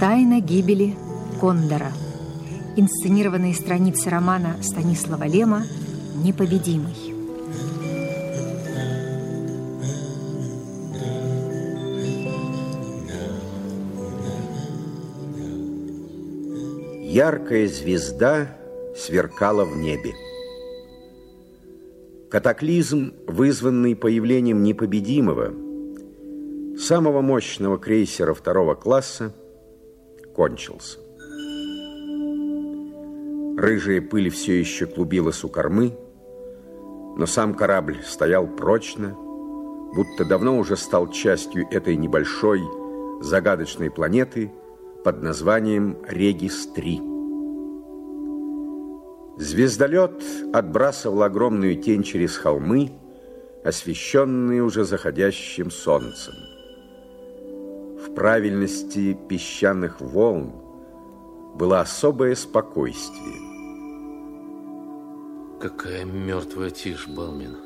Тайна гибели Кондора. Инсценированные страницы романа Станислава Лема «Непобедимый». Яркая звезда сверкала в небе. Катаклизм, вызванный появлением непобедимого, самого мощного крейсера второго класса, кончился. Рыжая пыль все еще клубилась у кормы, но сам корабль стоял прочно, будто давно уже стал частью этой небольшой загадочной планеты под названием Регис-3. Звездолет отбрасывал огромную тень через холмы, освещенные уже заходящим солнцем. Правильности песчаных волн было особое спокойствие. Какая мертвая тишь, Балмин.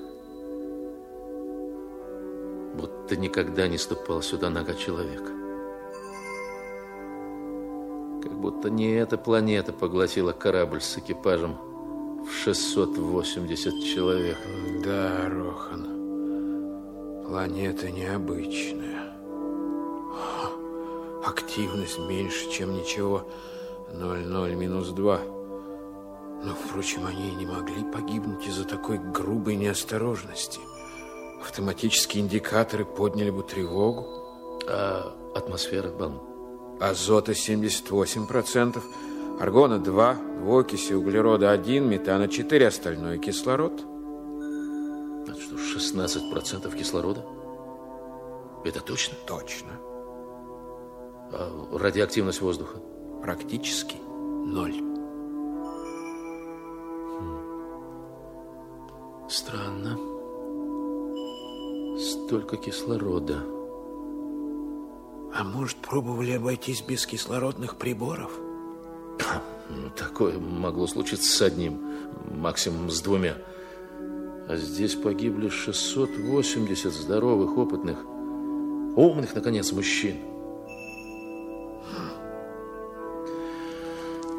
Будто никогда не ступал сюда нога человека. Как будто не эта планета поглотила корабль с экипажем в 680 человек. Да, Рохан, планета необычная. Активность меньше, чем ничего. 0,0 минус 2. Но, впрочем, они и не могли погибнуть из-за такой грубой неосторожности. Автоматические индикаторы подняли бы тревогу. А атмосфера, Бам? азота 78%, аргона 2, двуокиси углерода 1, метана 4, остальное кислород. Это что, 16% кислорода? Это точно? Точно. А радиоактивность воздуха? Практически ноль. Хм. Странно. Столько кислорода. А может, пробовали обойтись без кислородных приборов? Ну, такое могло случиться с одним, максимум с двумя. А здесь погибли 680 здоровых, опытных, умных, наконец, мужчин.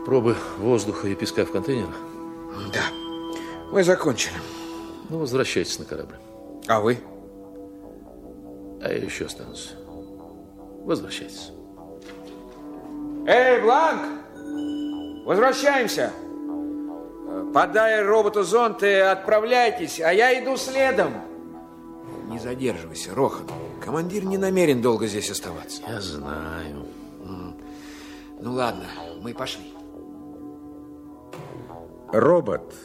Пробы воздуха и песка в контейнерах? Да. Мы закончили. Ну, возвращайтесь на корабль. А вы? А я еще останусь. Возвращайтесь. Эй, Бланк! Возвращаемся. Подай роботу зонт и отправляйтесь, а я иду следом. Не задерживайся, Рохан. Командир не намерен долго здесь оставаться. Я знаю. Ну ладно, мы пошли. Робот,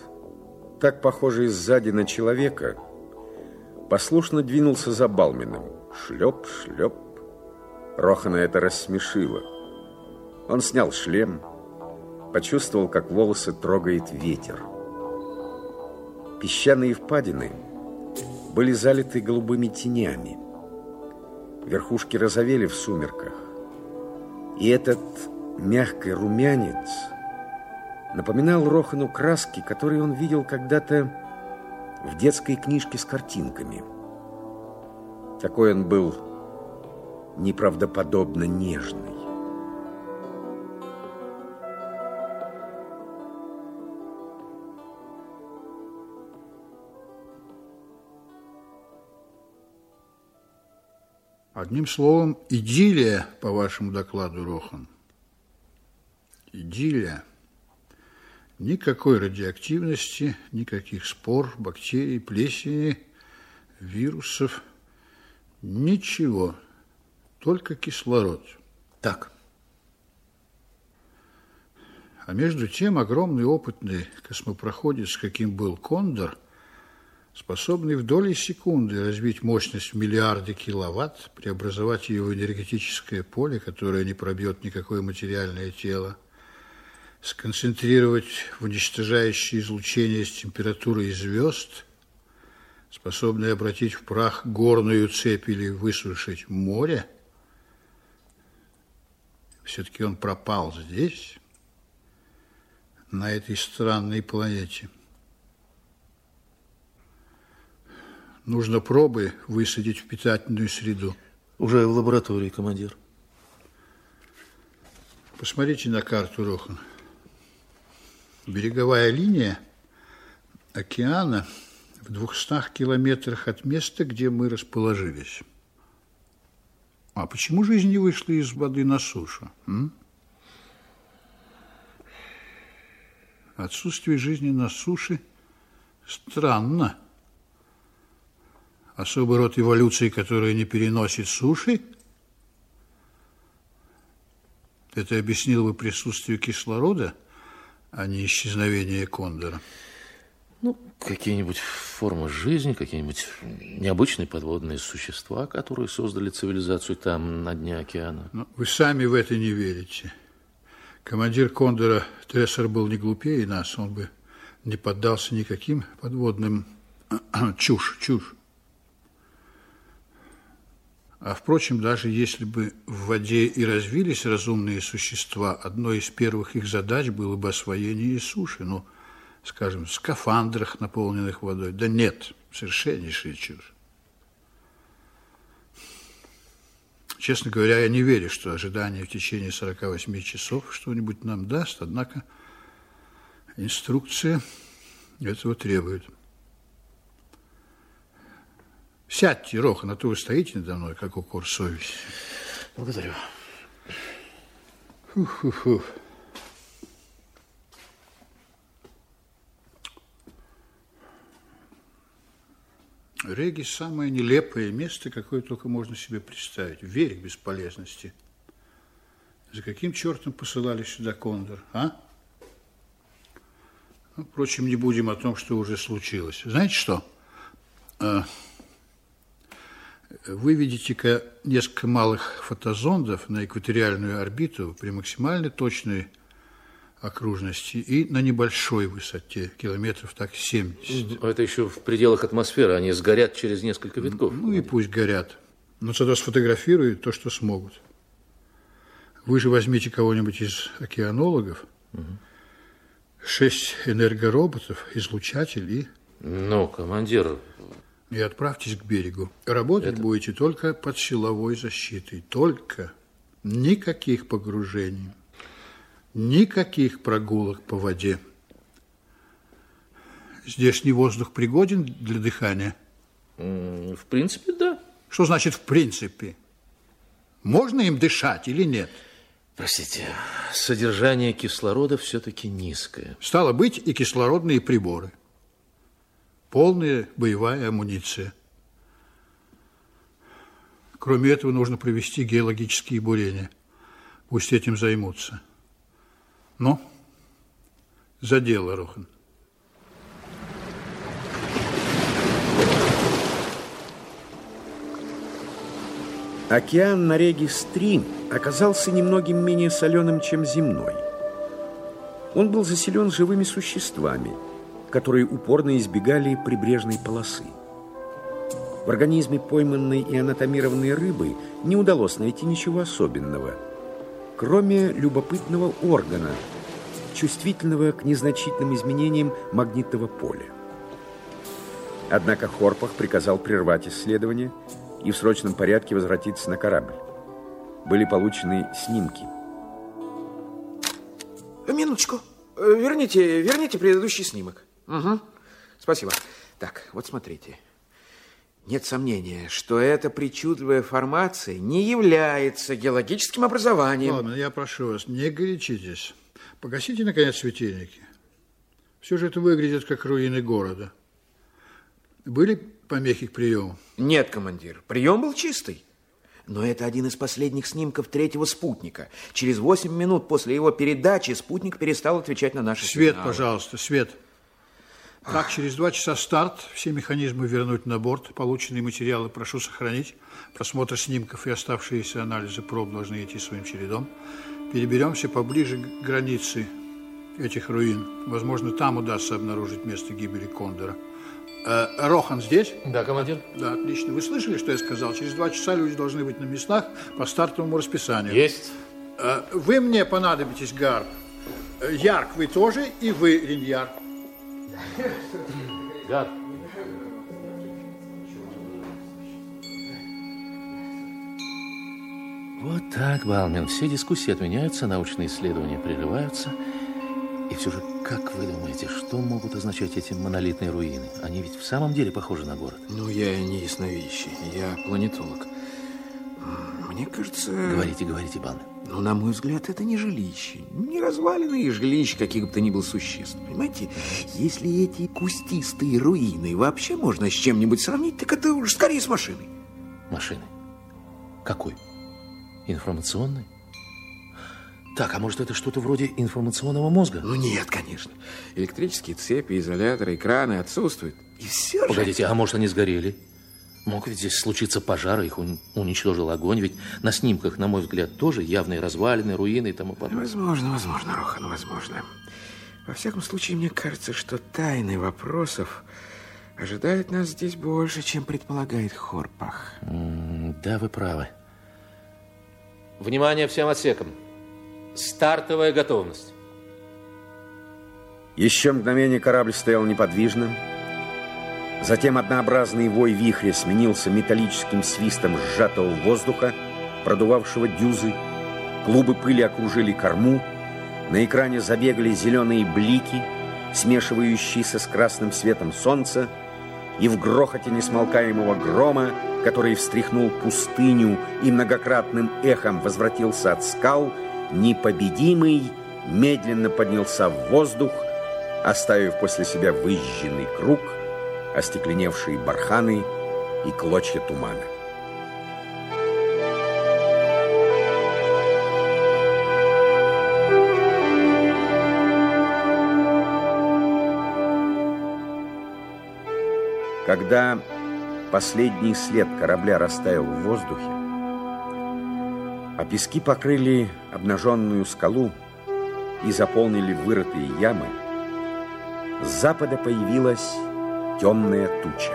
так похожий сзади на человека, послушно двинулся за Балминым. Шлеп, шлеп, Рохана это рассмешило. Он снял шлем, почувствовал, как волосы трогает ветер. Песчаные впадины были залиты голубыми тенями. Верхушки розовели в сумерках. И этот мягкий румянец напоминал Рохану краски, которые он видел когда-то в детской книжке с картинками. Такой он был неправдоподобно нежный. Одним словом, идиллия, по вашему докладу, Рохан. Идиллия. Никакой радиоактивности, никаких спор, бактерий, плесени, вирусов. Ничего только кислород. Так. А между тем огромный опытный космопроходец, каким был Кондор, способный в доли секунды развить мощность в миллиарды киловатт, преобразовать ее в энергетическое поле, которое не пробьет никакое материальное тело, сконцентрировать в уничтожающее излучение с температурой звезд, способный обратить в прах горную цепь или высушить море – все-таки он пропал здесь, на этой странной планете. Нужно пробы высадить в питательную среду. Уже в лаборатории, командир. Посмотрите на карту, Рохан. Береговая линия океана в двухстах километрах от места, где мы расположились. А почему жизнь не вышла из воды на сушу? М? Отсутствие жизни на суше странно. Особый род эволюции, который не переносит суши, это объяснило бы присутствие кислорода, а не исчезновение кондора. Ну, какие-нибудь формы жизни, какие-нибудь необычные подводные существа, которые создали цивилизацию там, на дне океана. Ну, вы сами в это не верите. Командир Кондора Трессер был не глупее нас, он бы не поддался никаким подводным чушь, чушь. А впрочем, даже если бы в воде и развились разумные существа, одной из первых их задач было бы освоение суши. Ну, скажем, в скафандрах, наполненных водой. Да нет, совершеннейшая чушь. Честно говоря, я не верю, что ожидание в течение 48 часов что-нибудь нам даст, однако инструкция этого требует. Сядьте, Рохан, а то вы стоите надо мной, как укор совести. Благодарю. Фу-фу-фу. Реги – самое нелепое место, какое только можно себе представить. Верь бесполезности. За каким чертом посылали сюда кондор, а? Ну, впрочем, не будем о том, что уже случилось. Знаете что? А, Выведите-ка несколько малых фотозондов на экваториальную орбиту при максимально точной окружности и на небольшой высоте, километров так 70. Это еще в пределах атмосферы, они сгорят через несколько витков. Ну и пусть горят. Но зато сфотографируют то, что смогут. Вы же возьмите кого-нибудь из океанологов, угу. шесть энергороботов, излучатель и... Ну, командир... И отправьтесь к берегу. Работать Это... будете только под силовой защитой. Только. Никаких погружений. Никаких прогулок по воде. Здешний воздух пригоден для дыхания? В принципе, да. Что значит «в принципе»? Можно им дышать или нет? Простите, содержание кислорода все-таки низкое. Стало быть, и кислородные приборы. Полная боевая амуниция. Кроме этого, нужно провести геологические бурения. Пусть этим займутся. Ну, за дело, Рохан. Океан на реге Стрим оказался немногим менее соленым, чем земной. Он был заселен живыми существами, которые упорно избегали прибрежной полосы. В организме пойманной и анатомированной рыбы не удалось найти ничего особенного – кроме любопытного органа, чувствительного к незначительным изменениям магнитного поля. Однако Хорпах приказал прервать исследование и в срочном порядке возвратиться на корабль. Были получены снимки. Минуточку. Верните, верните предыдущий снимок. Угу. Спасибо. Так, вот смотрите. Нет сомнения, что эта причудливая формация не является геологическим образованием. Ладно, я прошу вас, не горячитесь. Погасите, наконец, светильники. Все же это выглядит как руины города. Были помехи к приему? Нет, командир. Прием был чистый. Но это один из последних снимков третьего спутника. Через 8 минут после его передачи спутник перестал отвечать на наши Свет, сигналы. пожалуйста, свет. Так, через два часа старт. Все механизмы вернуть на борт. Полученные материалы прошу сохранить. Просмотр снимков и оставшиеся анализы проб должны идти своим чередом. Переберемся поближе к границе этих руин. Возможно, там удастся обнаружить место гибели Кондора. Э, Рохан здесь? Да, командир. Да, отлично. Вы слышали, что я сказал? Через два часа люди должны быть на местах по стартовому расписанию. Есть. Э, вы мне понадобитесь, Гарп. Э, Ярк, вы тоже, и вы, Риньяр. Гад. Вот так, Балмин. Все дискуссии отменяются, научные исследования прерываются. И все же, как вы думаете, что могут означать эти монолитные руины? Они ведь в самом деле похожи на город. Ну, я не ясновидящий, я планетолог. Мне кажется... Говорите, говорите, Балмин. Ну, на мой взгляд, это не жилище. Не развалины жилища каких бы то ни было существ. Понимаете, если эти кустистые руины вообще можно с чем-нибудь сравнить, так это уж скорее с машиной. Машины? Какой? Информационной? Так, а может, это что-то вроде информационного мозга? Ну, нет, конечно. Электрические цепи, изоляторы, экраны отсутствуют. И все же... Погодите, а может, они сгорели? Мог ведь здесь случиться пожар, их уничтожил огонь. Ведь на снимках, на мой взгляд, тоже явные развалины, руины и тому подобное. Возможно, возможно, Рохан, возможно. Во всяком случае, мне кажется, что тайны вопросов ожидают нас здесь больше, чем предполагает Хорпах. да, вы правы. Внимание всем отсекам. Стартовая готовность. Еще мгновение корабль стоял неподвижно, Затем однообразный вой вихря сменился металлическим свистом сжатого воздуха, продувавшего дюзы. Клубы пыли окружили корму. На экране забегали зеленые блики, смешивающиеся с красным светом солнца. И в грохоте несмолкаемого грома, который встряхнул пустыню и многократным эхом возвратился от скал, непобедимый медленно поднялся в воздух, оставив после себя выжженный круг – остекленевшие барханы и клочья тумана. Когда последний след корабля растаял в воздухе, а пески покрыли обнаженную скалу и заполнили вырытые ямы, с запада появилась темная туча.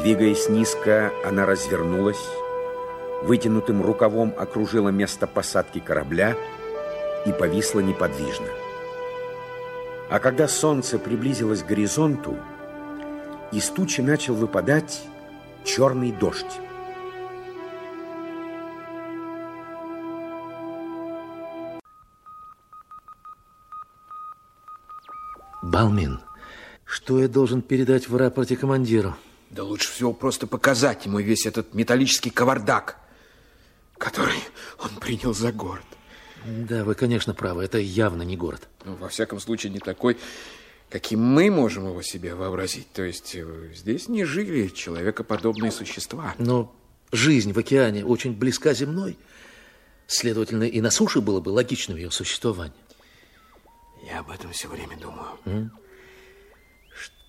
Двигаясь низко, она развернулась, вытянутым рукавом окружила место посадки корабля и повисла неподвижно. А когда солнце приблизилось к горизонту, из тучи начал выпадать черный дождь. Балмин, что я должен передать в рапорте командиру? Да лучше всего просто показать ему весь этот металлический кавардак, который он принял за город. Да, вы, конечно, правы. Это явно не город. Ну, во всяком случае, не такой, каким мы можем его себе вообразить. То есть э, здесь не жили человекоподобные существа. Но жизнь в океане очень близка земной. Следовательно, и на суше было бы логичным ее существование. Я об этом все время думаю. Mm?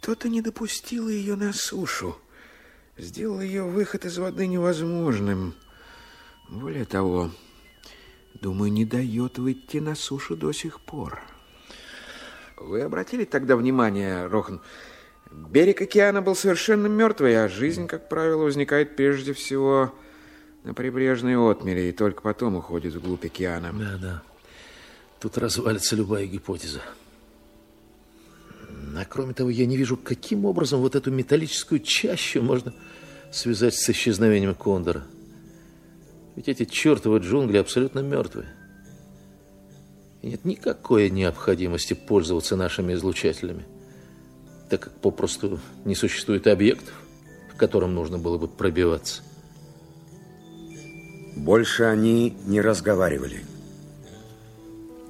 Что-то не допустило ее на сушу, сделало ее выход из воды невозможным. Более того, думаю, не дает выйти на сушу до сих пор. Вы обратили тогда внимание, Рохан, берег океана был совершенно мертвый, а жизнь, как правило, возникает прежде всего на прибрежной отмеле и только потом уходит вглубь океана. Да, да. Тут развалится любая гипотеза. А кроме того, я не вижу, каким образом вот эту металлическую чащу можно связать с исчезновением кондора. Ведь эти чертовы джунгли абсолютно мертвые. И нет никакой необходимости пользоваться нашими излучателями, так как попросту не существует объектов, к которым нужно было бы пробиваться. Больше они не разговаривали.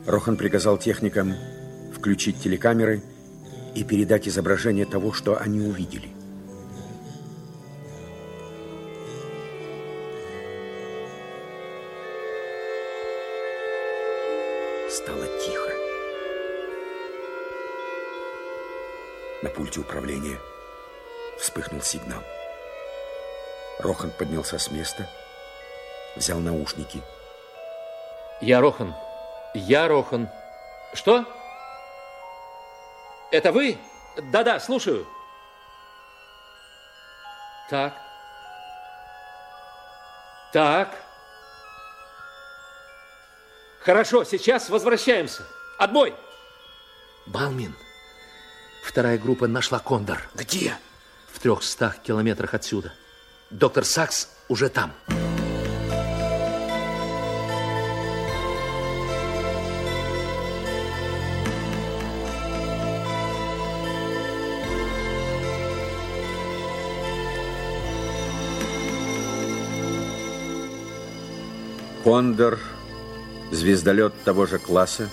Рохан приказал техникам включить телекамеры и передать изображение того, что они увидели. Стало тихо. На пульте управления вспыхнул сигнал. Рохан поднялся с места, взял наушники. Я Рохан. Я Рохан. Что? Это вы? Да-да, слушаю. Так. Так. Хорошо, сейчас возвращаемся. Отбой. Балмин. Вторая группа нашла Кондор. Где? В трехстах километрах отсюда. Доктор Сакс уже там. Кондор, звездолет того же класса,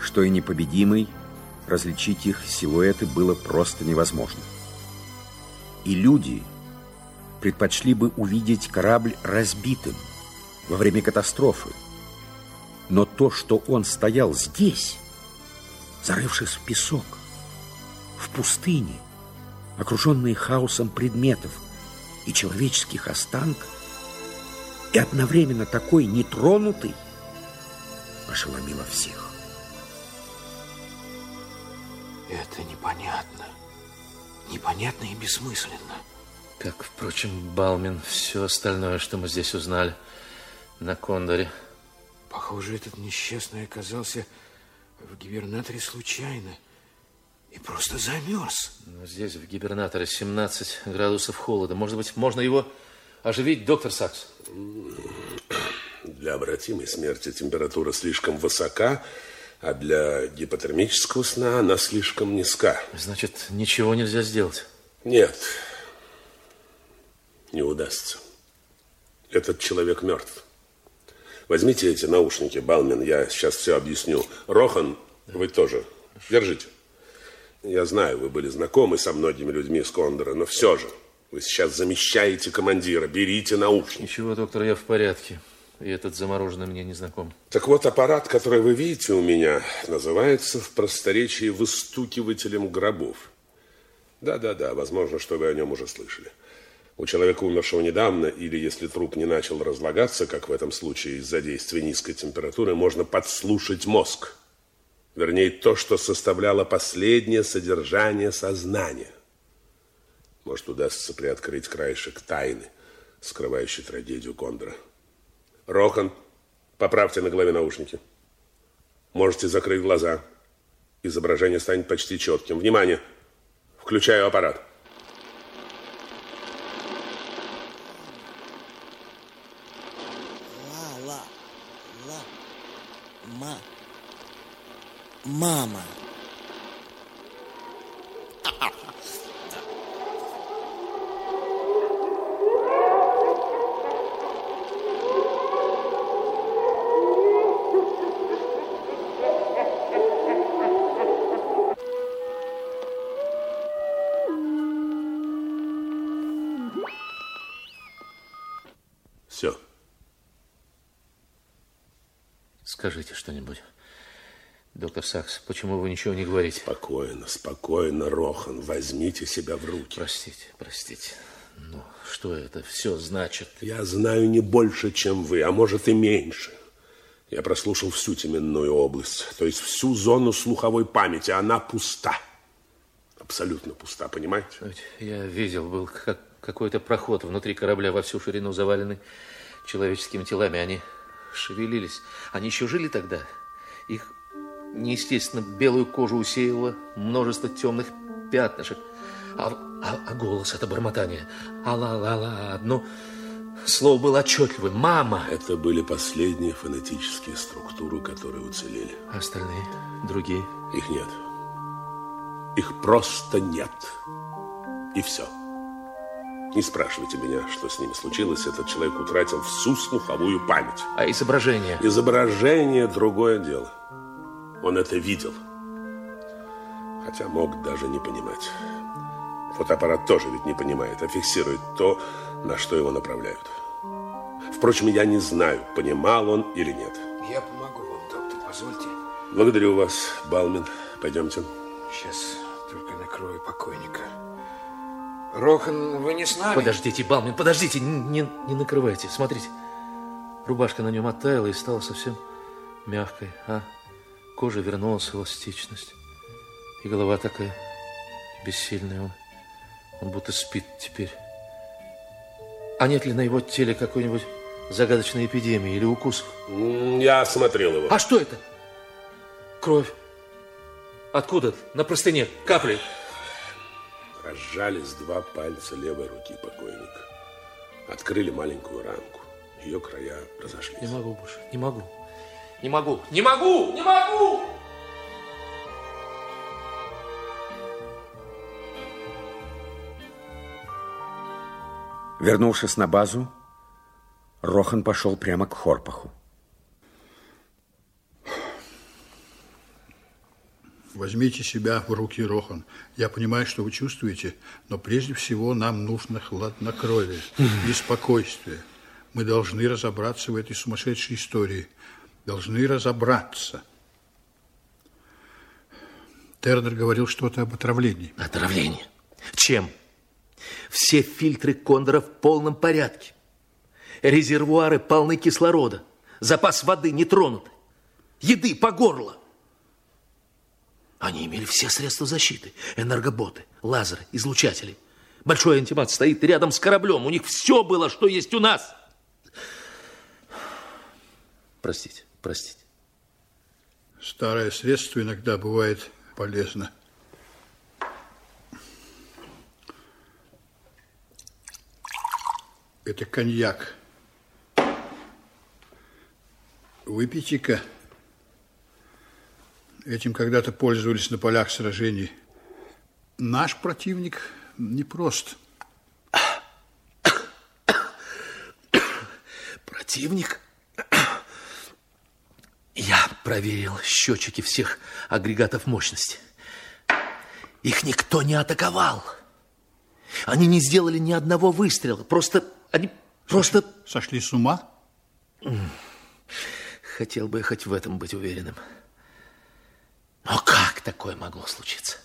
что и непобедимый, различить их силуэты было просто невозможно. И люди предпочли бы увидеть корабль разбитым во время катастрофы. Но то, что он стоял здесь, зарывшись в песок, в пустыне, окруженный хаосом предметов и человеческих останков, и одновременно такой нетронутый, ошеломило всех. Это непонятно. Непонятно и бессмысленно. Как, впрочем, Балмин, все остальное, что мы здесь узнали на Кондоре. Похоже, этот несчастный оказался в гибернаторе случайно и просто замерз. Но здесь, в гибернаторе, 17 градусов холода. Может быть, можно его оживить, доктор Сакс? Для обратимой смерти температура слишком высока, а для гипотермического сна она слишком низка. Значит, ничего нельзя сделать? Нет, не удастся. Этот человек мертв. Возьмите эти наушники, Балмин, я сейчас все объясню. Рохан, вы тоже. Держите. Я знаю, вы были знакомы со многими людьми с Кондора, но все же, вы сейчас замещаете командира. Берите наушники. Ничего, доктор, я в порядке. И этот замороженный мне не знаком. Так вот, аппарат, который вы видите у меня, называется в просторечии выстукивателем гробов. Да-да-да, возможно, что вы о нем уже слышали. У человека, умершего недавно, или если труп не начал разлагаться, как в этом случае из-за действия низкой температуры, можно подслушать мозг. Вернее, то, что составляло последнее содержание сознания. Может, удастся приоткрыть краешек тайны, скрывающей трагедию Кондора. Рохан, поправьте на голове наушники. Можете закрыть глаза. Изображение станет почти четким. Внимание! Включаю аппарат. Ла, ла, ла, ма, мама. Скажите что-нибудь. Доктор Сакс, почему вы ничего не говорите? Спокойно, спокойно, Рохан. Возьмите себя в руки. Простите, простите. Ну, что это все значит? Я знаю не больше, чем вы, а может и меньше. Я прослушал всю теменную область, то есть всю зону слуховой памяти. Она пуста. Абсолютно пуста, понимаете? Я видел, был как какой-то проход внутри корабля во всю ширину заваленный человеческими телами. Они шевелились. Они еще жили тогда. Их неестественно белую кожу усеяло множество темных пятнышек. А, а- а голос это бормотание. Ала-ла-ла. Одно слово было отчетливым. Мама. Это были последние фонетические структуры, которые уцелели. А остальные, другие. Их нет. Их просто нет. И все. Не спрашивайте меня, что с ними случилось. Этот человек утратил всю слуховую память. А изображение? Изображение – другое дело. Он это видел. Хотя мог даже не понимать. Фотоаппарат тоже ведь не понимает, а фиксирует то, на что его направляют. Впрочем, я не знаю, понимал он или нет. Я помогу вам, доктор, позвольте. Благодарю вас, Балмин. Пойдемте. Сейчас только накрою покойника. Рохан, вы не с нами? Подождите, Балмин, подождите, не, не накрывайте. Смотрите, рубашка на нем оттаяла и стала совсем мягкой, а кожа вернулась эластичность. И голова такая бессильная. Он, он будто спит теперь. А нет ли на его теле какой-нибудь загадочной эпидемии или укусов? Я осмотрел его. А что это? Кровь. Откуда? На простыне. Капли. Разжались два пальца левой руки покойника. Открыли маленькую ранку. Ее края разошлись. Не могу больше. Не могу. Не могу. Не могу! Не могу! Вернувшись на базу, Рохан пошел прямо к Хорпаху. Возьмите себя в руки, Рохан. Я понимаю, что вы чувствуете, но прежде всего нам нужно хладнокровие и спокойствие. Мы должны разобраться в этой сумасшедшей истории. Должны разобраться. Тернер говорил что-то об отравлении. Отравление? Чем? Все фильтры кондора в полном порядке. Резервуары полны кислорода. Запас воды не тронут. Еды по горло. Они имели все средства защиты. Энергоботы, лазеры, излучатели. Большой антимат стоит рядом с кораблем. У них все было, что есть у нас. Простите, простите. Старое средство иногда бывает полезно. Это коньяк. Выпейте-ка. Этим когда-то пользовались на полях сражений. Наш противник непрост. Противник? Я проверил счетчики всех агрегатов мощности. Их никто не атаковал. Они не сделали ни одного выстрела. Просто они просто... Сошли с ума? Хотел бы я хоть в этом быть уверенным. Но как такое могло случиться?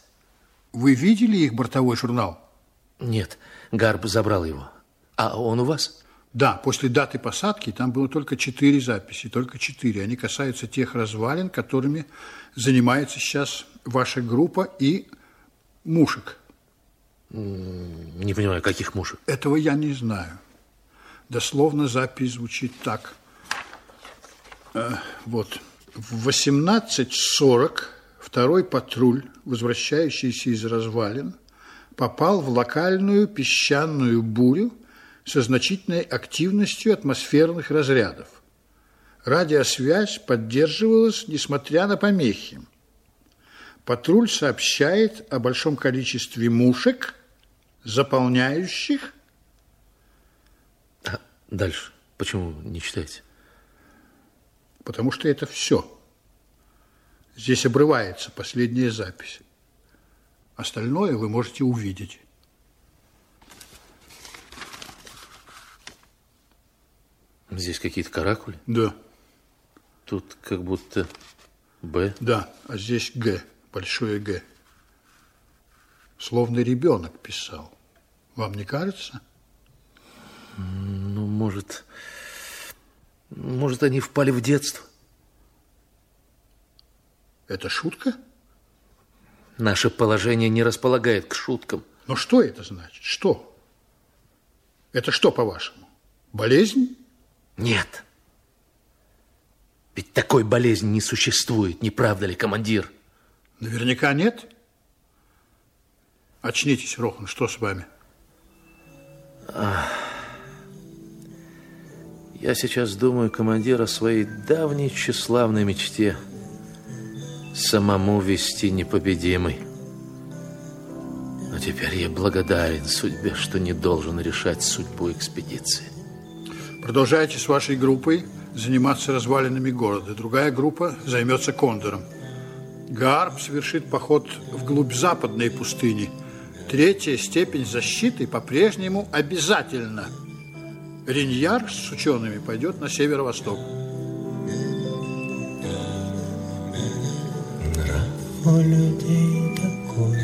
Вы видели их бортовой журнал? Нет, Гарб забрал его. А он у вас? Да, после даты посадки там было только четыре записи, только четыре. Они касаются тех развалин, которыми занимается сейчас ваша группа и мушек. Не понимаю, каких мушек? Этого я не знаю. Дословно запись звучит так. Э, вот. В 18.40 второй патруль, возвращающийся из развалин, попал в локальную песчаную бурю со значительной активностью атмосферных разрядов. Радиосвязь поддерживалась, несмотря на помехи. Патруль сообщает о большом количестве мушек, заполняющих... А дальше почему не читаете? Потому что это все. Здесь обрывается последняя запись. Остальное вы можете увидеть. Здесь какие-то каракули? Да. Тут как будто Б. Да, а здесь Г, большое Г. Словно ребенок писал. Вам не кажется? Ну, может, может, они впали в детство. Это шутка? Наше положение не располагает к шуткам. Но что это значит? Что? Это что, по-вашему? Болезнь? Нет. Ведь такой болезни не существует, не правда ли, командир? Наверняка нет. Очнитесь, Рохан, что с вами? Я сейчас думаю, командир, о своей давней тщеславной мечте самому вести непобедимый. Но теперь я благодарен судьбе, что не должен решать судьбу экспедиции. Продолжайте с вашей группой заниматься развалинами города. Другая группа займется Кондором. Гарп совершит поход вглубь западной пустыни. Третья степень защиты по-прежнему обязательна. Риньяр с учеными пойдет на северо-восток. У людей такой,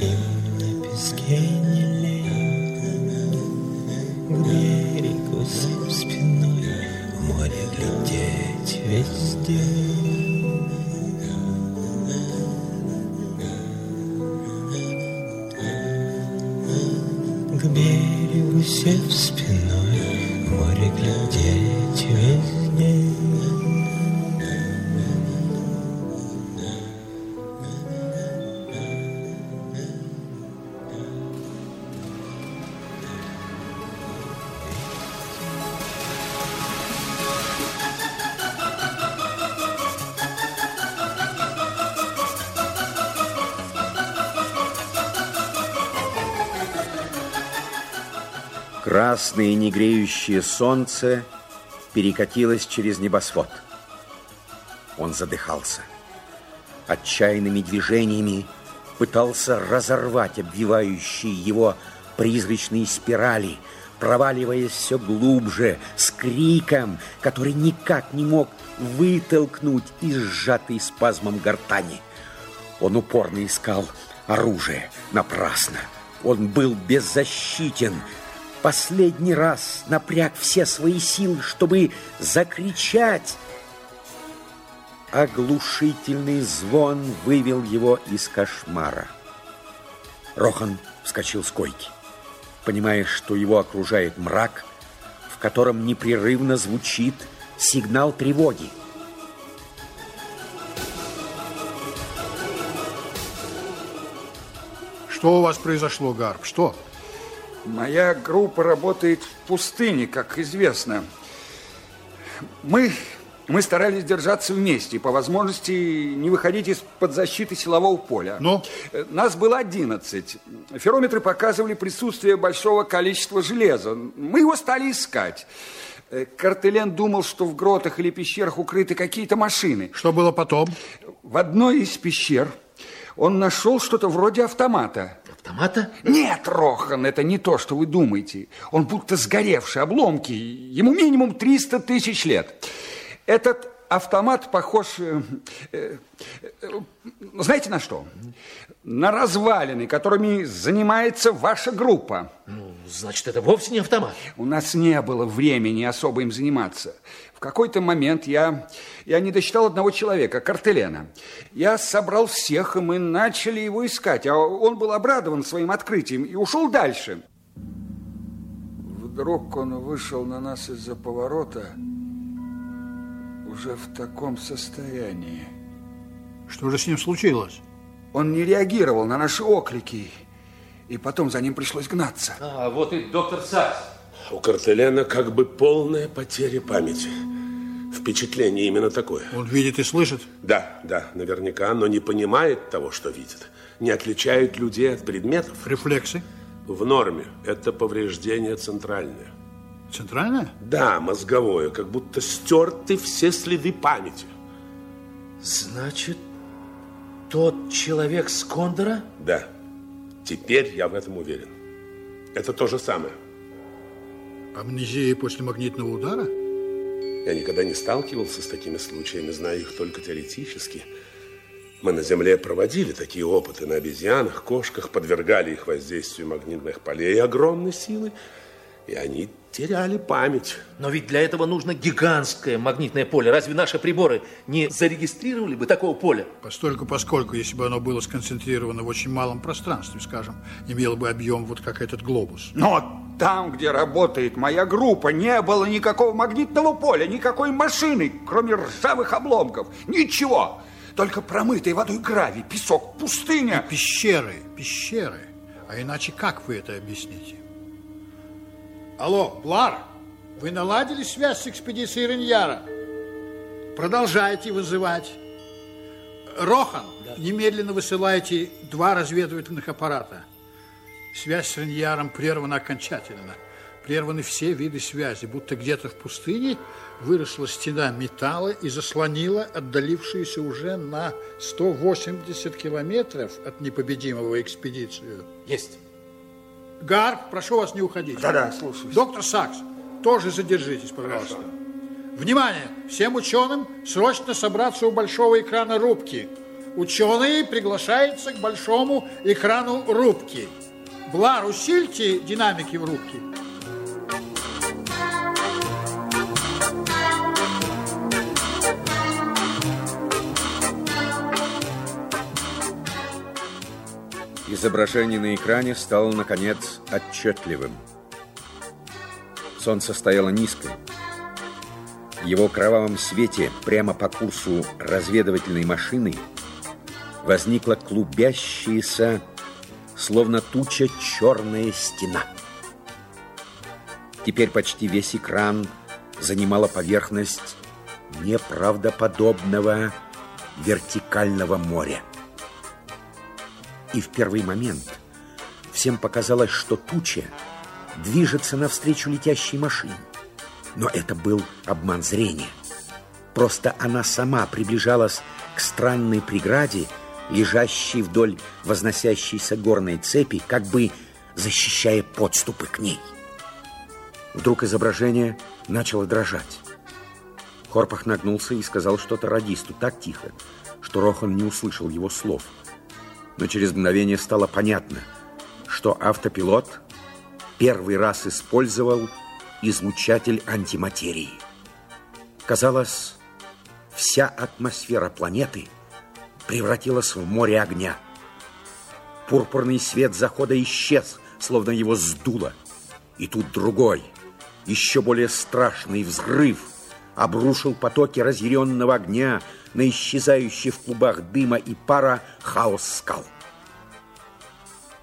им на песке не лень. К берегу с Красное негреющее солнце перекатилось через небосвод. Он задыхался. Отчаянными движениями пытался разорвать обвивающие его призрачные спирали, проваливаясь все глубже, с криком, который никак не мог вытолкнуть из сжатой спазмом гортани. Он упорно искал оружие, напрасно. Он был беззащитен. Последний раз напряг все свои силы, чтобы закричать. Оглушительный звон вывел его из кошмара. Рохан вскочил с койки понимая, что его окружает мрак, в котором непрерывно звучит сигнал тревоги. Что у вас произошло, Гарп? Что? Моя группа работает в пустыне, как известно. Мы мы старались держаться вместе, по возможности не выходить из-под защиты силового поля. Ну? Нас было 11. Ферометры показывали присутствие большого количества железа. Мы его стали искать. Э, Картелен думал, что в гротах или пещерах укрыты какие-то машины. Что было потом? В одной из пещер он нашел что-то вроде автомата. Автомата? Нет, Рохан, это не то, что вы думаете. Он будто сгоревший, обломки. Ему минимум 300 тысяч лет. Этот автомат похож, э, э, э, знаете на что? На развалины, которыми занимается ваша группа. Ну, значит, это вовсе не автомат. У нас не было времени особо им заниматься. В какой-то момент я, я не досчитал одного человека, Картелена. Я собрал всех, и мы начали его искать. А он был обрадован своим открытием и ушел дальше. Вдруг он вышел на нас из-за поворота уже в таком состоянии. Что же с ним случилось? Он не реагировал на наши оклики, и потом за ним пришлось гнаться. А, вот и доктор Сакс. У Картеляна как бы полная потеря памяти. Впечатление именно такое. Он видит и слышит? Да, да, наверняка, но не понимает того, что видит. Не отличает людей от предметов. Рефлексы? В норме. Это повреждение центральное. Центральное? Да, мозговое, как будто стерты все следы памяти. Значит, тот человек с Кондора? Да. Теперь я в этом уверен. Это то же самое. Амнезия после магнитного удара? Я никогда не сталкивался с такими случаями, знаю их только теоретически. Мы на Земле проводили такие опыты на обезьянах, кошках, подвергали их воздействию магнитных полей огромной силы, и они теряли память. Но ведь для этого нужно гигантское магнитное поле. Разве наши приборы не зарегистрировали бы такого поля? Постольку, поскольку, если бы оно было сконцентрировано в очень малом пространстве, скажем, имело бы объем вот как этот глобус. Но там, где работает моя группа, не было никакого магнитного поля, никакой машины, кроме ржавых обломков. Ничего. Только промытый водой гравий, песок, пустыня. И пещеры, пещеры. А иначе как вы это объясните? Алло, Блар, вы наладили связь с экспедицией Реньяра? Продолжайте вызывать. Рохан, да. немедленно высылайте два разведывательных аппарата. Связь с Реньяром прервана окончательно. Прерваны все виды связи, будто где-то в пустыне выросла стена металла и заслонила отдалившуюся уже на 180 километров от непобедимого экспедицию. Есть. Гарп, прошу вас не уходить. Да-да, слушаюсь. Доктор Сакс, тоже задержитесь, пожалуйста. Хорошо. Внимание! Всем ученым срочно собраться у большого экрана рубки. Ученые приглашаются к большому экрану рубки. Блар, усильте динамики в рубке. Изображение на экране стало, наконец, отчетливым. Солнце стояло низко. Его кровавом свете прямо по курсу разведывательной машины возникла клубящаяся, словно туча, черная стена. Теперь почти весь экран занимала поверхность неправдоподобного вертикального моря. И в первый момент всем показалось, что туча движется навстречу летящей машине. Но это был обман зрения. Просто она сама приближалась к странной преграде, лежащей вдоль возносящейся горной цепи, как бы защищая подступы к ней. Вдруг изображение начало дрожать. Хорпах нагнулся и сказал что-то радисту так тихо, что Рохан не услышал его слов. Но через мгновение стало понятно, что автопилот первый раз использовал излучатель антиматерии. Казалось, вся атмосфера планеты превратилась в море огня. Пурпурный свет захода исчез, словно его сдуло. И тут другой, еще более страшный взрыв обрушил потоки разъяренного огня на исчезающий в клубах дыма и пара хаос скал.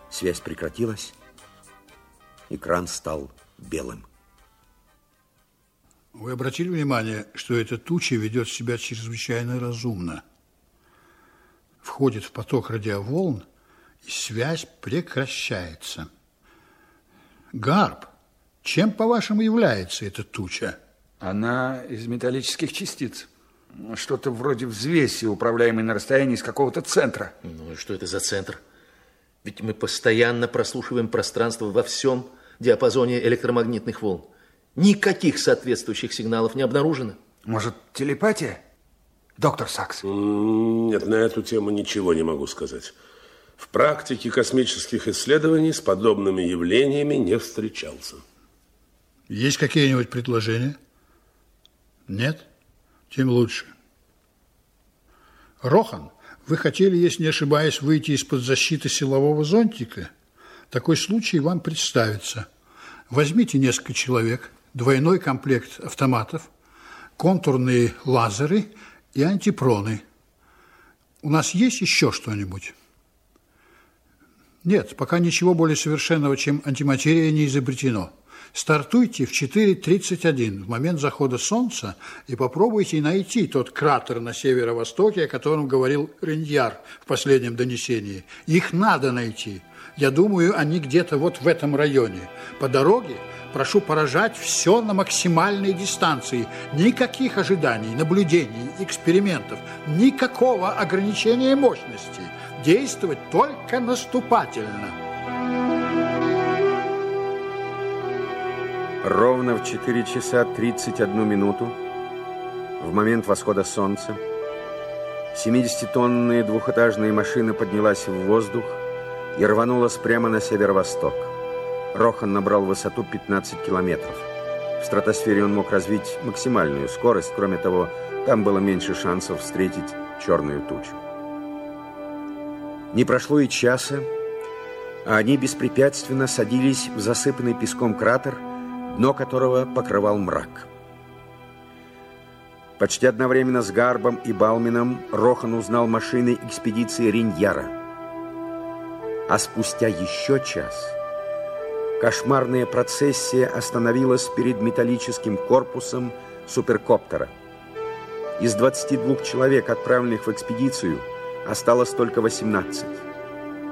Связь прекратилась, экран стал белым. Вы обратили внимание, что эта туча ведет себя чрезвычайно разумно? Входит в поток радиоволн, и связь прекращается. Гарп, чем, по-вашему, является эта туча? Она из металлических частиц. Что-то вроде взвеси, управляемой на расстоянии из какого-то центра. Ну и что это за центр? Ведь мы постоянно прослушиваем пространство во всем диапазоне электромагнитных волн. Никаких соответствующих сигналов не обнаружено. Может, телепатия? Доктор Сакс. Нет, на эту тему ничего не могу сказать. В практике космических исследований с подобными явлениями не встречался. Есть какие-нибудь предложения? Нет? Тем лучше. Рохан, вы хотели, если не ошибаюсь, выйти из-под защиты силового зонтика? Такой случай вам представится. Возьмите несколько человек, двойной комплект автоматов, контурные лазеры и антипроны. У нас есть еще что-нибудь? Нет, пока ничего более совершенного, чем антиматерия, не изобретено. Стартуйте в 4.31 в момент захода солнца и попробуйте найти тот кратер на северо-востоке, о котором говорил Реньяр в последнем донесении. Их надо найти. Я думаю, они где-то вот в этом районе. По дороге прошу поражать все на максимальной дистанции. Никаких ожиданий, наблюдений, экспериментов, никакого ограничения мощности. Действовать только наступательно. Ровно в 4 часа 31 минуту, в момент восхода солнца, 70-тонная двухэтажная машина поднялась в воздух и рванулась прямо на северо-восток. Рохан набрал высоту 15 километров. В стратосфере он мог развить максимальную скорость, кроме того, там было меньше шансов встретить черную тучу. Не прошло и часа, а они беспрепятственно садились в засыпанный песком кратер, дно которого покрывал мрак. Почти одновременно с Гарбом и Балмином Рохан узнал машины экспедиции Риньяра. А спустя еще час кошмарная процессия остановилась перед металлическим корпусом суперкоптера. Из 22 человек, отправленных в экспедицию, осталось только 18.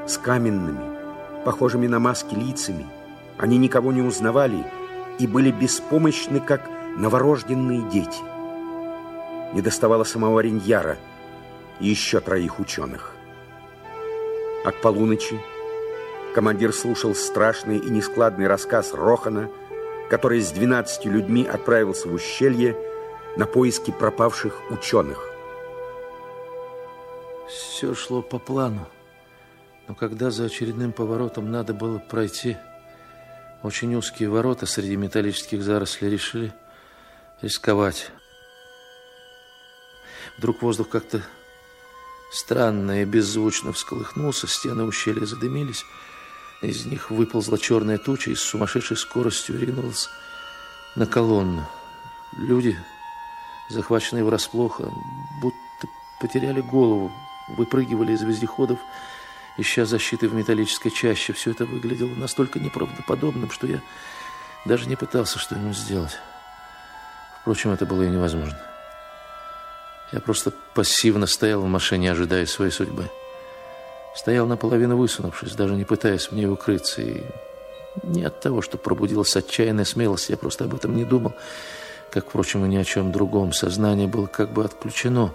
С каменными, похожими на маски лицами, они никого не узнавали и были беспомощны, как новорожденные дети. Не доставало самого Риньяра и еще троих ученых. А к полуночи командир слушал страшный и нескладный рассказ Рохана, который с 12 людьми отправился в ущелье на поиски пропавших ученых. Все шло по плану. Но когда за очередным поворотом надо было пройти очень узкие ворота среди металлических зарослей, решили рисковать. Вдруг воздух как-то странно и беззвучно всколыхнулся, стены ущелья задымились, из них выползла черная туча и с сумасшедшей скоростью ринулась на колонну. Люди, захваченные врасплох, будто потеряли голову, выпрыгивали из вездеходов, ища защиты в металлической чаще. Все это выглядело настолько неправдоподобным, что я даже не пытался что-нибудь сделать. Впрочем, это было и невозможно. Я просто пассивно стоял в машине, ожидая своей судьбы. Стоял наполовину высунувшись, даже не пытаясь в ней укрыться, и Не от того, что пробудилась отчаянная смелость, я просто об этом не думал. Как, впрочем, и ни о чем другом. Сознание было как бы отключено.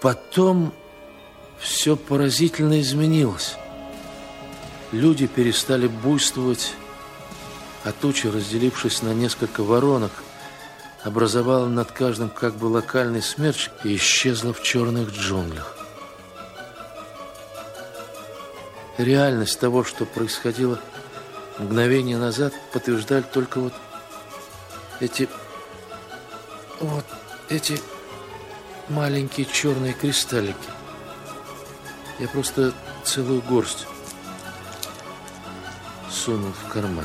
Потом все поразительно изменилось. Люди перестали буйствовать, а туча, разделившись на несколько воронок, образовала над каждым как бы локальный смерч и исчезла в черных джунглях. Реальность того, что происходило мгновение назад, подтверждали только вот эти... Вот эти маленькие черные кристаллики. Я просто целую горсть сунул в карман.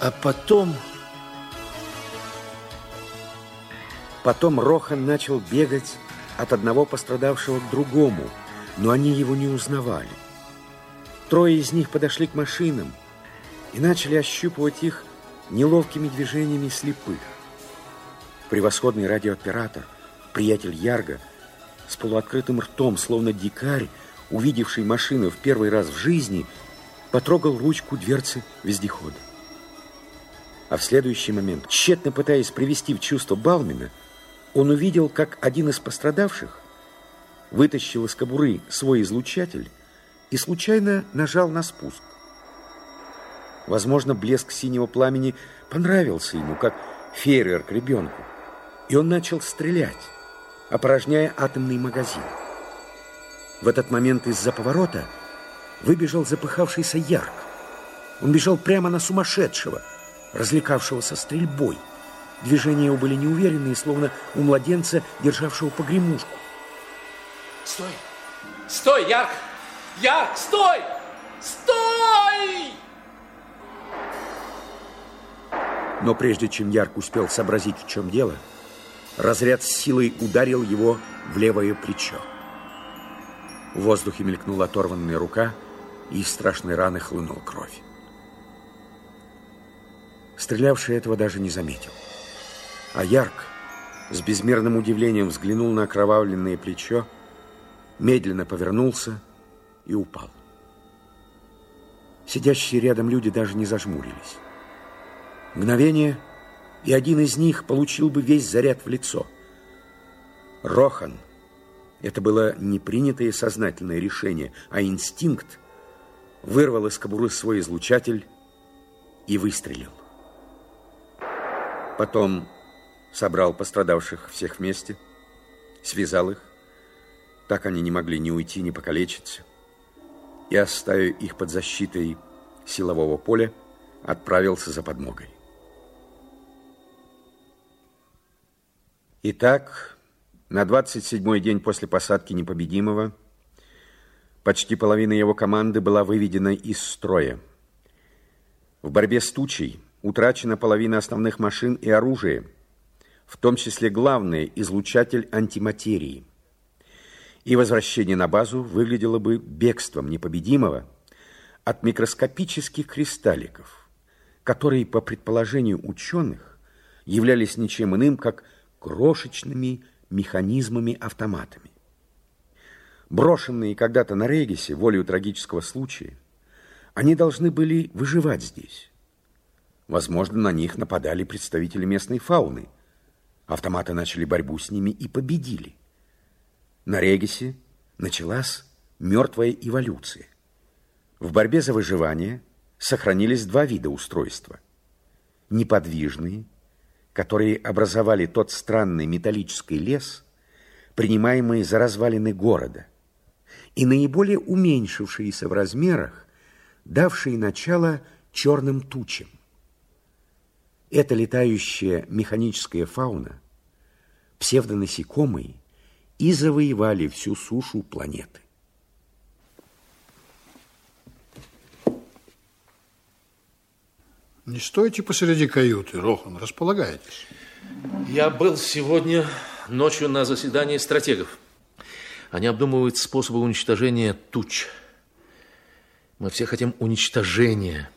А потом... Потом Рохан начал бегать от одного пострадавшего к другому, но они его не узнавали. Трое из них подошли к машинам и начали ощупывать их неловкими движениями слепых. Превосходный радиооператор, приятель Ярга, с полуоткрытым ртом, словно дикарь, увидевший машину в первый раз в жизни, потрогал ручку дверцы вездехода. А в следующий момент, тщетно пытаясь привести в чувство Балмина, он увидел, как один из пострадавших вытащил из кобуры свой излучатель и случайно нажал на спуск. Возможно, блеск синего пламени понравился ему, как фейерверк ребенку, и он начал стрелять, опорожняя атомный магазин. В этот момент из-за поворота выбежал запыхавшийся Ярк. Он бежал прямо на сумасшедшего, развлекавшегося стрельбой. Движения его были неуверенные, словно у младенца, державшего погремушку. Стой! Стой, Ярк! Ярк, стой! Стой! Но прежде чем Ярк успел сообразить, в чем дело, разряд силой ударил его в левое плечо. В воздухе мелькнула оторванная рука, и из страшной раны хлынула кровь. Стрелявший этого даже не заметил. А Ярк с безмерным удивлением взглянул на окровавленное плечо, медленно повернулся и упал. Сидящие рядом люди даже не зажмурились. Мгновение, и один из них получил бы весь заряд в лицо. Рохан – это было не принятое сознательное решение, а инстинкт вырвал из кобуры свой излучатель и выстрелил. Потом собрал пострадавших всех вместе, связал их, так они не могли ни уйти, ни покалечиться, и, оставив их под защитой силового поля, отправился за подмогой. Итак, на 27-й день после посадки непобедимого почти половина его команды была выведена из строя. В борьбе с тучей утрачена половина основных машин и оружия, в том числе главный излучатель антиматерии. И возвращение на базу выглядело бы бегством непобедимого от микроскопических кристалликов, которые, по предположению ученых, являлись ничем иным, как крошечными механизмами-автоматами. Брошенные когда-то на Регисе волею трагического случая, они должны были выживать здесь. Возможно, на них нападали представители местной фауны. Автоматы начали борьбу с ними и победили. На Регисе началась мертвая эволюция. В борьбе за выживание сохранились два вида устройства. Неподвижные, которые образовали тот странный металлический лес, принимаемый за развалины города, и наиболее уменьшившиеся в размерах, давшие начало черным тучам. Эта летающая механическая фауна, псевдонасекомые, и завоевали всю сушу планеты. Не стойте посреди каюты, Рохан, располагайтесь. Я был сегодня ночью на заседании стратегов. Они обдумывают способы уничтожения туч. Мы все хотим уничтожения,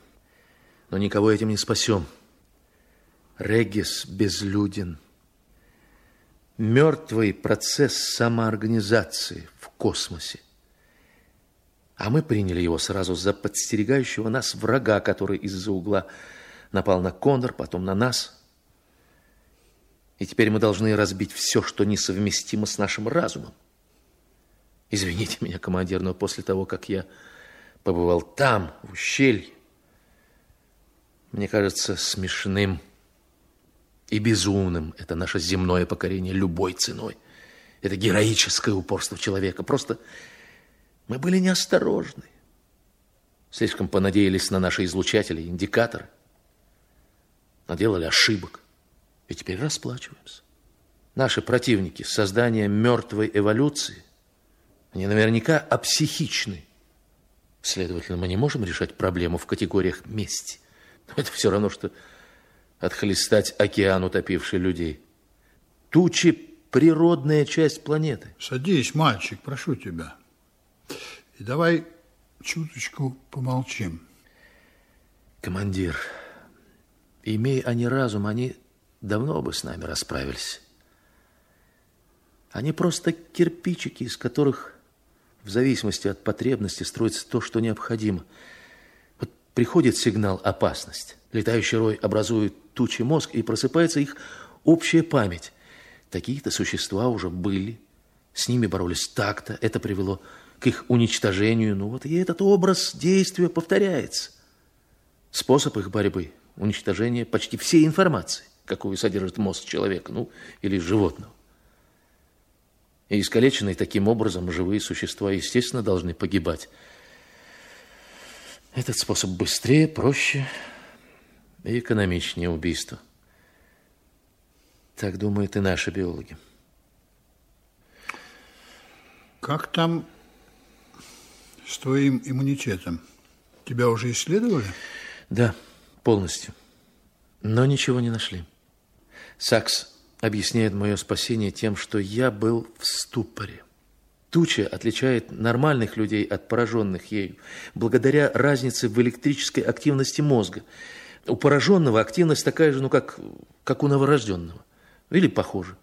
но никого этим не спасем. Регис безлюден. Мертвый процесс самоорганизации в космосе – А мы приняли его сразу за подстерегающего нас врага, который из-за угла напал на Кондор, потом на нас. И теперь мы должны разбить все, что несовместимо с нашим разумом. Извините меня, командир, но после того, как я побывал там, в ущелье, мне кажется смешным и безумным это наше земное покорение любой ценой. Это героическое упорство человека. Просто мы были неосторожны. Слишком понадеялись на наши излучатели, индикаторы. Наделали ошибок. И теперь расплачиваемся. Наши противники создания мертвой эволюции, они наверняка апсихичны. Следовательно, мы не можем решать проблему в категориях мести. Это все равно, что отхлестать океан, утопивший людей. Тучи – природная часть планеты. Садись, мальчик, прошу тебя. И давай чуточку помолчим. Командир, имея они разум, они давно бы с нами расправились. Они просто кирпичики, из которых в зависимости от потребности строится то, что необходимо. Вот приходит сигнал «опасность». Летающий рой образует тучи мозг, и просыпается их общая память. Такие-то существа уже были, с ними боролись так-то, это привело к их уничтожению. Ну вот и этот образ действия повторяется. Способ их борьбы – уничтожение почти всей информации, какую содержит мозг человека, ну или животного. И искалеченные таким образом живые существа, естественно, должны погибать. Этот способ быстрее, проще и экономичнее убийства. Так думают и наши биологи. Как там с твоим иммунитетом? Тебя уже исследовали? Да, полностью. Но ничего не нашли. Сакс объясняет мое спасение тем, что я был в ступоре. Туча отличает нормальных людей от пораженных ею благодаря разнице в электрической активности мозга. У пораженного активность такая же, ну, как, как у новорожденного. Или похуже.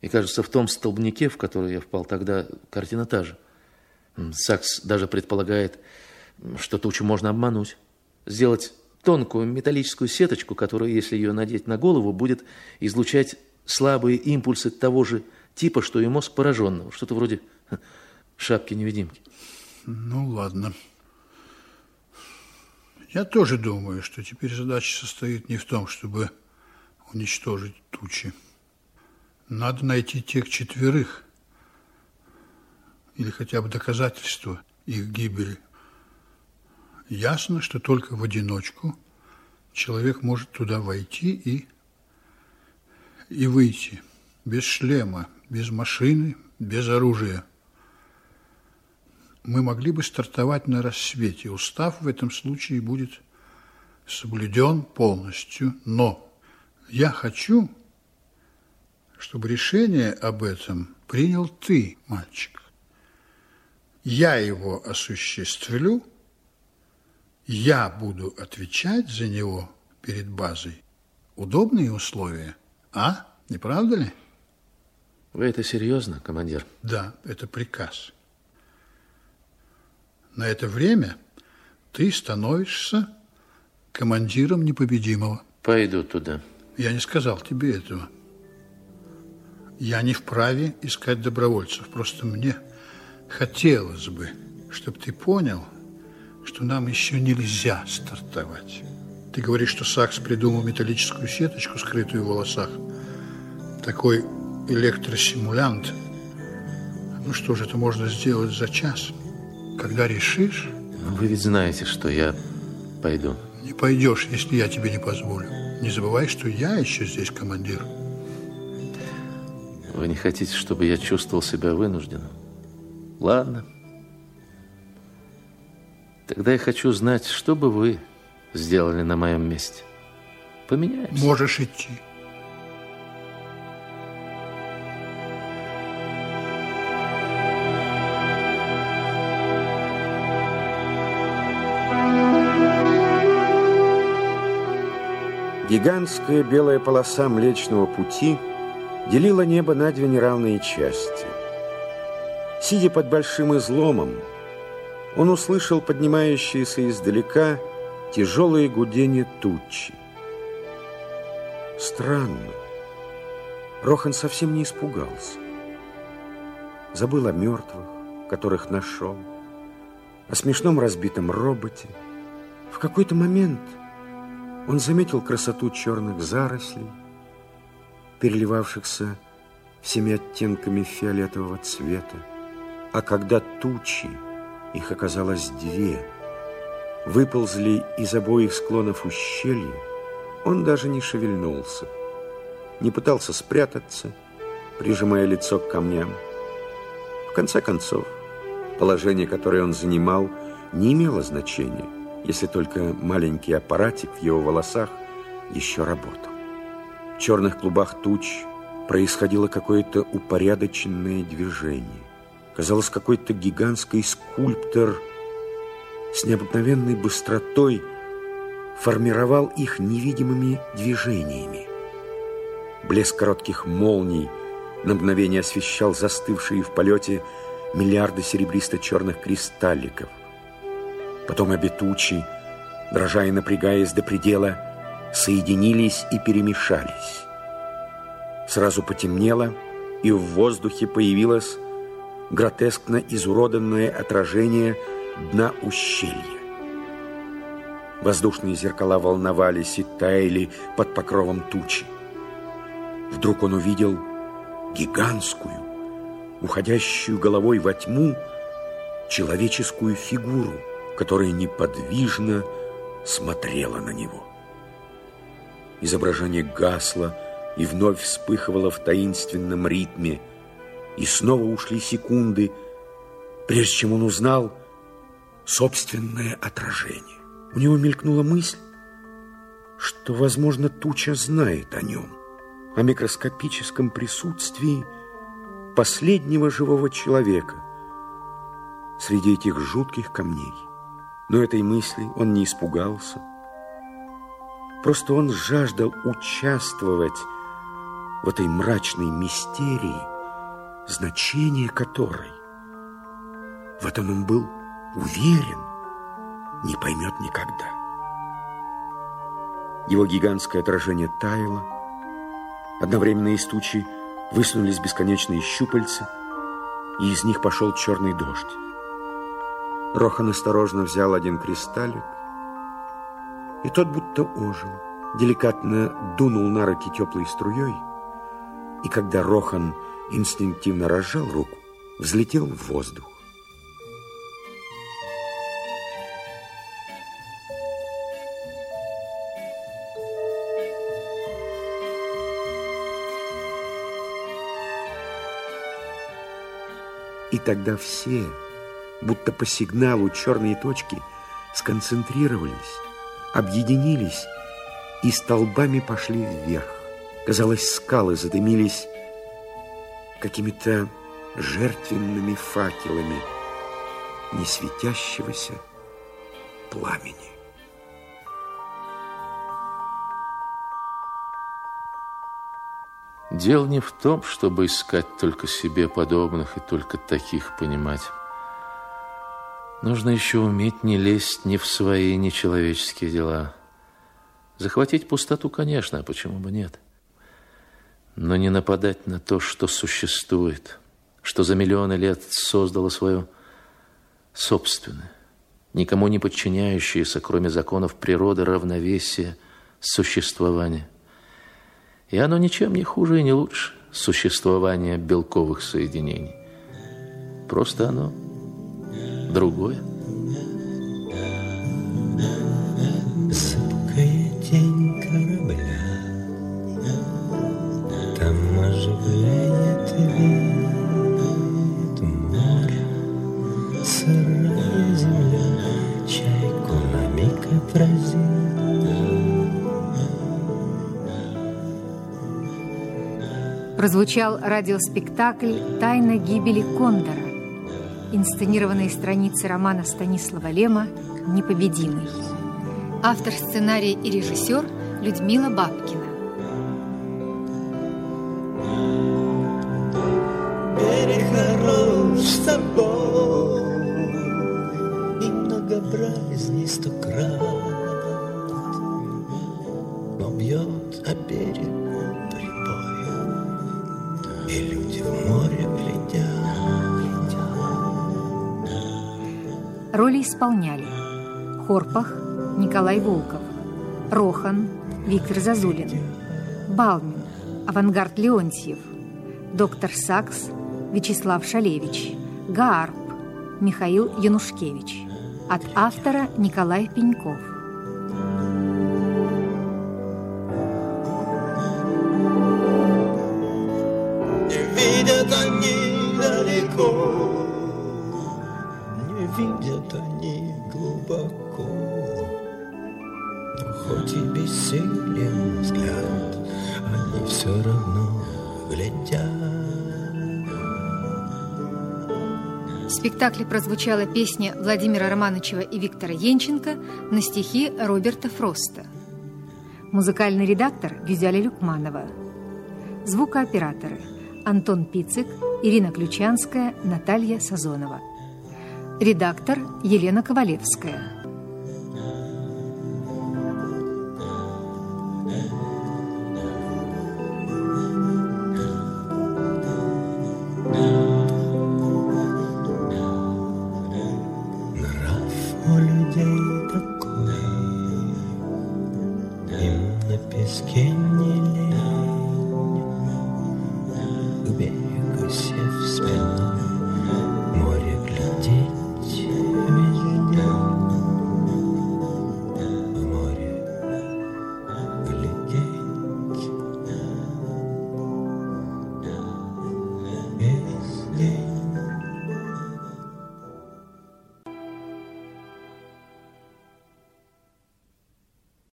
И кажется, в том столбнике, в который я впал тогда, картина та же. Сакс даже предполагает, что тучу можно обмануть. Сделать тонкую металлическую сеточку, которая, если ее надеть на голову, будет излучать слабые импульсы того же типа, что и мозг пораженного. Что-то вроде шапки-невидимки. Ну, ладно. Я тоже думаю, что теперь задача состоит не в том, чтобы уничтожить тучи. Надо найти тех четверых, или хотя бы доказательства их гибели. Ясно, что только в одиночку человек может туда войти и, и выйти. Без шлема, без машины, без оружия. Мы могли бы стартовать на рассвете. Устав в этом случае будет соблюден полностью. Но я хочу, чтобы решение об этом принял ты, мальчик. Я его осуществлю – я буду отвечать за него перед базой. Удобные условия, а? Не правда ли? Вы это серьезно, командир? Да, это приказ. На это время ты становишься командиром непобедимого. Пойду туда. Я не сказал тебе этого. Я не вправе искать добровольцев. Просто мне хотелось бы, чтобы ты понял, что нам еще нельзя стартовать. Ты говоришь, что Сакс придумал металлическую сеточку, скрытую в волосах. Такой электросимулянт. Ну что же, это можно сделать за час. Когда решишь... Вы ведь знаете, что я пойду. Не пойдешь, если я тебе не позволю. Не забывай, что я еще здесь командир. Вы не хотите, чтобы я чувствовал себя вынужденным? Ладно. Тогда я хочу знать, что бы вы сделали на моем месте. Поменяемся. Можешь идти. Гигантская белая полоса Млечного Пути делила небо на две неравные части. Сидя под большим изломом, он услышал поднимающиеся издалека тяжелое гудение тучи. Странно. Рохан совсем не испугался. Забыл о мертвых, которых нашел, о смешном разбитом роботе. В какой-то момент он заметил красоту черных зарослей, переливавшихся всеми оттенками фиолетового цвета. А когда тучи, их оказалось две, выползли из обоих склонов ущелья, он даже не шевельнулся, не пытался спрятаться, прижимая лицо к камням. В конце концов, положение, которое он занимал, не имело значения, если только маленький аппаратик в его волосах еще работал. В черных клубах туч происходило какое-то упорядоченное движение. Казалось, какой-то гигантский скульптор с необыкновенной быстротой формировал их невидимыми движениями. Блеск коротких молний на мгновение освещал застывшие в полете миллиарды серебристо-черных кристалликов. Потом обе дрожа и напрягаясь до предела, соединились и перемешались. Сразу потемнело, и в воздухе появилось гротескно изуроданное отражение дна ущелья. Воздушные зеркала волновались и таяли под покровом тучи. Вдруг он увидел гигантскую, уходящую головой во тьму, человеческую фигуру, которая неподвижно смотрела на него. Изображение гасло и вновь вспыхивало в таинственном ритме, и снова ушли секунды, прежде чем он узнал собственное отражение. У него мелькнула мысль, что, возможно, туча знает о нем, о микроскопическом присутствии последнего живого человека среди этих жутких камней. Но этой мысли он не испугался. Просто он жаждал участвовать в этой мрачной мистерии, значение которой, в этом он был уверен, не поймет никогда. Его гигантское отражение таяло. Одновременно из тучи высунулись бесконечные щупальца, и из них пошел черный дождь. Рохан осторожно взял один кристаллик, и тот будто ожил, деликатно дунул на руки теплой струей, и когда Рохан инстинктивно разжал руку, взлетел в воздух. И тогда все, будто по сигналу черные точки, сконцентрировались, объединились и столбами пошли вверх. Казалось, скалы задымились какими-то жертвенными факелами не светящегося пламени. Дело не в том, чтобы искать только себе подобных и только таких понимать. Нужно еще уметь не лезть ни в свои нечеловеческие дела. Захватить пустоту, конечно, а почему бы нет? Но не нападать на то, что существует, что за миллионы лет создало свое собственное, никому не подчиняющееся, кроме законов природы, равновесия, существования – и оно ничем не хуже и не лучше существования белковых соединений. Просто оно другое. Прозвучал радиоспектакль «Тайна гибели Кондора», инсценированные страницы романа Станислава Лема «Непобедимый». Автор сценария и режиссер Людмила Бабкина. Исполняли Хорпах Николай Волков, Рохан Виктор Зазулин, Балмин Авангард Леонтьев, доктор Сакс Вячеслав Шалевич, Гаарп Михаил Янушкевич. От автора Николай Пеньков. Глядят. В спектакле прозвучала песня Владимира Романовичева и Виктора Янченко на стихи Роберта Фроста. Музыкальный редактор Гюзяля Люкманова. Звукооператоры Антон Пицик, Ирина Ключанская, Наталья Сазонова. Редактор Елена Ковалевская.